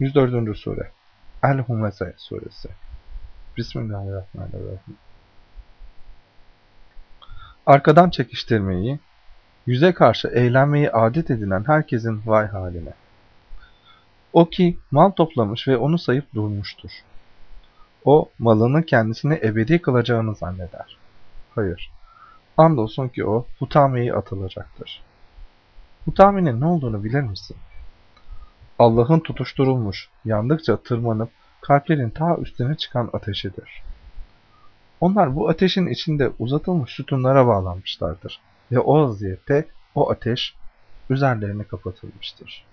104. Sure El-Humeze Suresi Bismillahirrahmanirrahim Arkadan çekiştirmeyi, yüze karşı eğlenmeyi adet edinen herkesin vay haline. O ki mal toplamış ve onu sayıp durmuştur. O malını kendisini ebedi kılacağını zanneder. Hayır. Andolsun ki o hutamiye atılacaktır. Hutaminin ne olduğunu bilir misin? Allah'ın tutuşturulmuş, yandıkça tırmanıp kalplerin ta üstüne çıkan ateşidir. Onlar bu ateşin içinde uzatılmış sütunlara bağlanmışlardır ve o vaziyette o ateş üzerlerine kapatılmıştır.